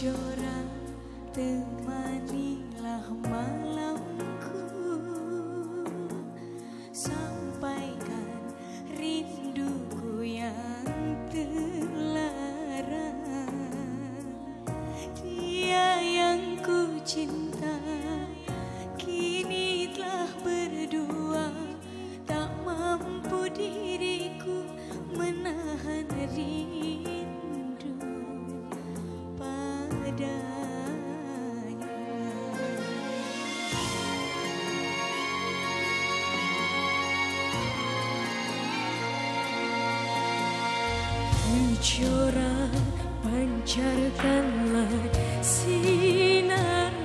Jora temanilah malamku. Sampaikan rinduku yang terlarang. Dia yang ku cinta mencorak pancarkanlah sinar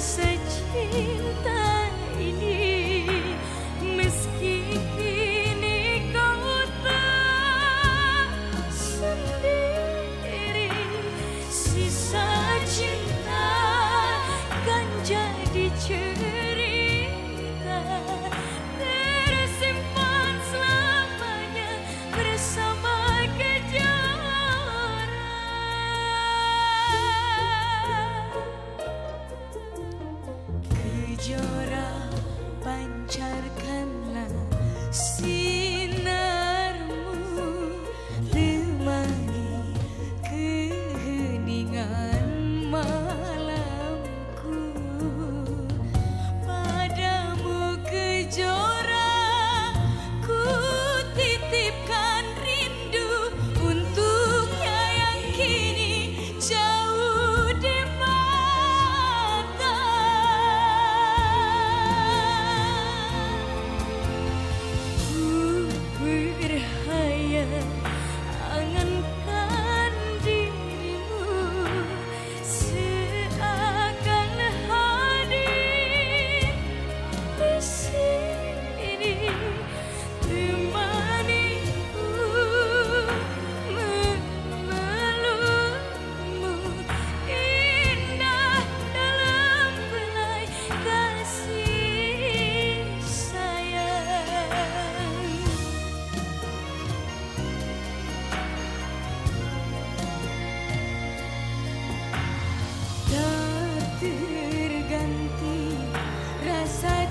se cinta llora pa' Si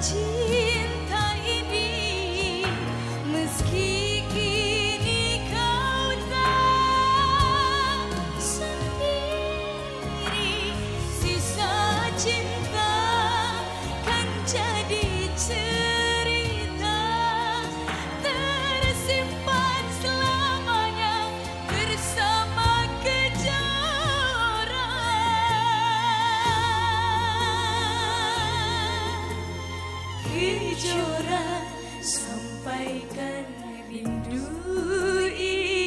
情 kejora sampaikan rindu ini.